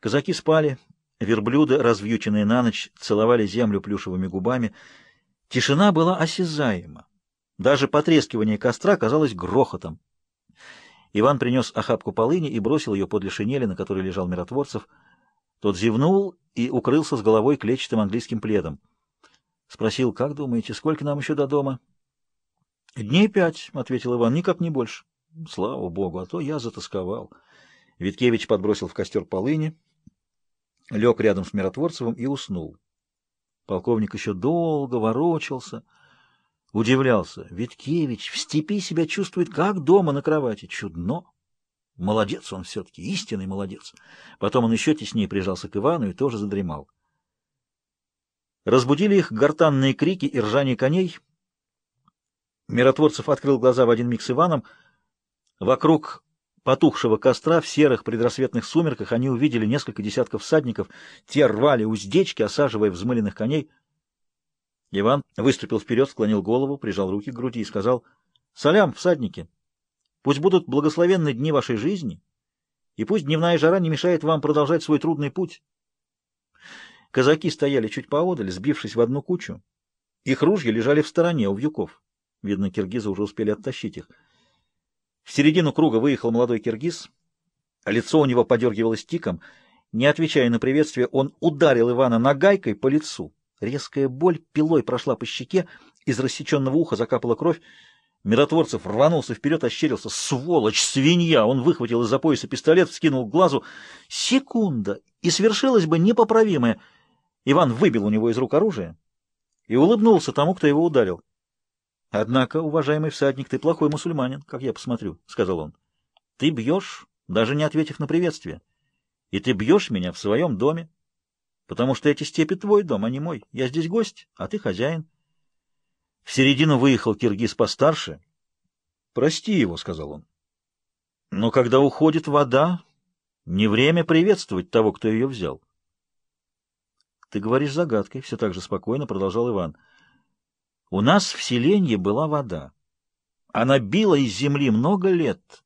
Казаки спали, верблюды, развьюченные на ночь, целовали землю плюшевыми губами. Тишина была осязаема. Даже потрескивание костра казалось грохотом. Иван принес охапку полыни и бросил ее подле шинели, на которой лежал Миротворцев. Тот зевнул и укрылся с головой клетчатым английским пледом. Спросил, как думаете, сколько нам еще до дома? — Дней пять, — ответил Иван, — никак не больше. — Слава богу, а то я затасковал. Виткевич подбросил в костер полыни, Лег рядом с Миротворцевым и уснул. Полковник еще долго ворочался, удивлялся. Виткевич в степи себя чувствует как дома на кровати. Чудно! Молодец он все-таки, истинный молодец. Потом он еще теснее прижался к Ивану и тоже задремал. Разбудили их гортанные крики и ржание коней. Миротворцев открыл глаза в один миг с Иваном. Вокруг потухшего костра в серых предрассветных сумерках они увидели несколько десятков всадников. Те рвали уздечки, осаживая взмыленных коней. Иван выступил вперед, склонил голову, прижал руки к груди и сказал, «Салям, всадники! Пусть будут благословенны дни вашей жизни, и пусть дневная жара не мешает вам продолжать свой трудный путь». Казаки стояли чуть поодаль, сбившись в одну кучу. Их ружья лежали в стороне, у вьюков. Видно, киргизы уже успели оттащить их. В середину круга выехал молодой киргиз, а лицо у него подергивалось тиком. Не отвечая на приветствие, он ударил Ивана нагайкой по лицу. Резкая боль пилой прошла по щеке, из рассеченного уха закапала кровь. Миротворцев рванулся вперед, ощерился. «Сволочь! Свинья!» Он выхватил из-за пояса пистолет, вскинул к глазу. Секунда! И свершилось бы непоправимое. Иван выбил у него из рук оружие и улыбнулся тому, кто его ударил. «Однако, уважаемый всадник, ты плохой мусульманин, как я посмотрю», — сказал он. «Ты бьешь, даже не ответив на приветствие. И ты бьешь меня в своем доме, потому что эти степи твой дом, а не мой. Я здесь гость, а ты хозяин». В середину выехал киргиз постарше. «Прости его», — сказал он. «Но когда уходит вода, не время приветствовать того, кто ее взял». «Ты говоришь загадкой», — все так же спокойно продолжал Иван. — у нас в селении была вода. Она била из земли много лет,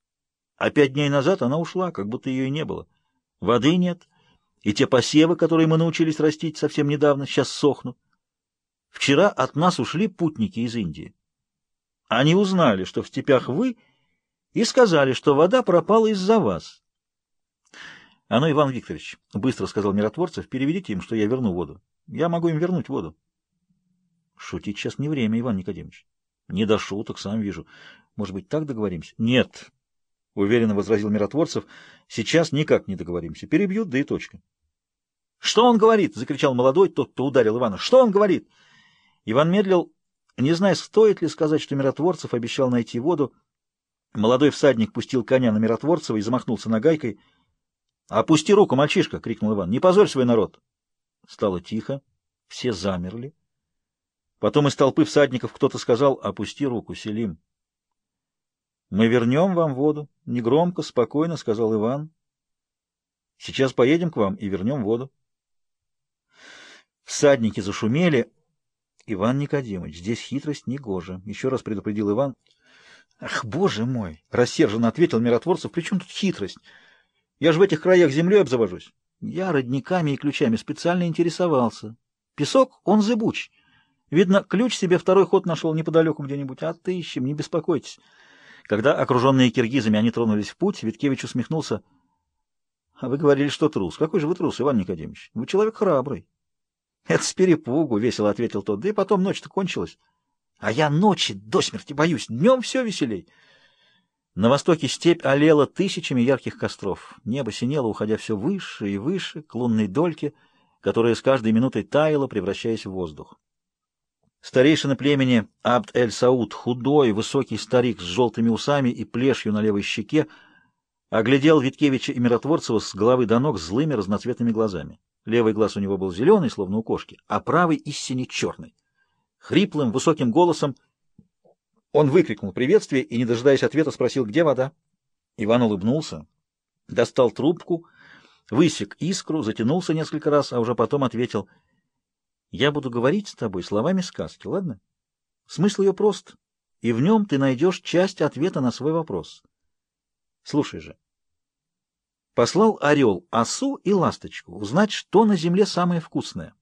а пять дней назад она ушла, как будто ее и не было. Воды нет, и те посевы, которые мы научились растить совсем недавно, сейчас сохнут. Вчера от нас ушли путники из Индии. Они узнали, что в степях вы, и сказали, что вода пропала из-за вас. — А ну, Иван Викторович, — быстро сказал Миротворцев, — переведите им, что я верну воду. Я могу им вернуть воду. Шутить сейчас не время, Иван Никодимович. Не до шуток, сам вижу. Может быть, так договоримся? Нет, — уверенно возразил Миротворцев. Сейчас никак не договоримся. Перебьют, да и точка. Что он говорит? — закричал молодой, тот, кто ударил Ивана. Что он говорит? Иван медлил, не зная, стоит ли сказать, что Миротворцев обещал найти воду. Молодой всадник пустил коня на Миротворцева и замахнулся нагайкой. — Опусти руку, мальчишка! — крикнул Иван. — Не позорь свой народ! Стало тихо. Все замерли. Потом из толпы всадников кто-то сказал «Опусти руку, Селим». «Мы вернем вам воду», — негромко, спокойно сказал Иван. «Сейчас поедем к вам и вернем воду». Всадники зашумели. «Иван Никодимович, здесь хитрость негожа», — еще раз предупредил Иван. «Ах, боже мой!» — рассерженно ответил миротворцев. «При чем тут хитрость? Я же в этих краях землей обзавожусь». Я родниками и ключами специально интересовался. Песок, он зыбуч. Видно, ключ себе второй ход нашел неподалеку где-нибудь, а ты ищем, не беспокойтесь. Когда окруженные киргизами они тронулись в путь, Виткевич усмехнулся. — А вы говорили, что трус. Какой же вы трус, Иван Никодимович? Вы человек храбрый. — Это с перепугу, — весело ответил тот. — Да и потом ночь-то кончилась. — А я ночи до смерти боюсь. Днем все веселей. На востоке степь олела тысячами ярких костров. Небо синело, уходя все выше и выше, к лунной дольке, которая с каждой минутой таяла, превращаясь в воздух. Старейшина племени Абд-эль-Сауд, худой, высокий старик с желтыми усами и плешью на левой щеке, оглядел Виткевича и Миротворцева с головы до ног злыми разноцветными глазами. Левый глаз у него был зеленый, словно у кошки, а правый истине черный. Хриплым, высоким голосом он выкрикнул приветствие и, не дожидаясь ответа, спросил, где вода. Иван улыбнулся, достал трубку, высек искру, затянулся несколько раз, а уже потом ответил — я буду говорить с тобой словами сказки, ладно? Смысл ее прост, и в нем ты найдешь часть ответа на свой вопрос. Слушай же. Послал орел осу и ласточку узнать, что на земле самое вкусное.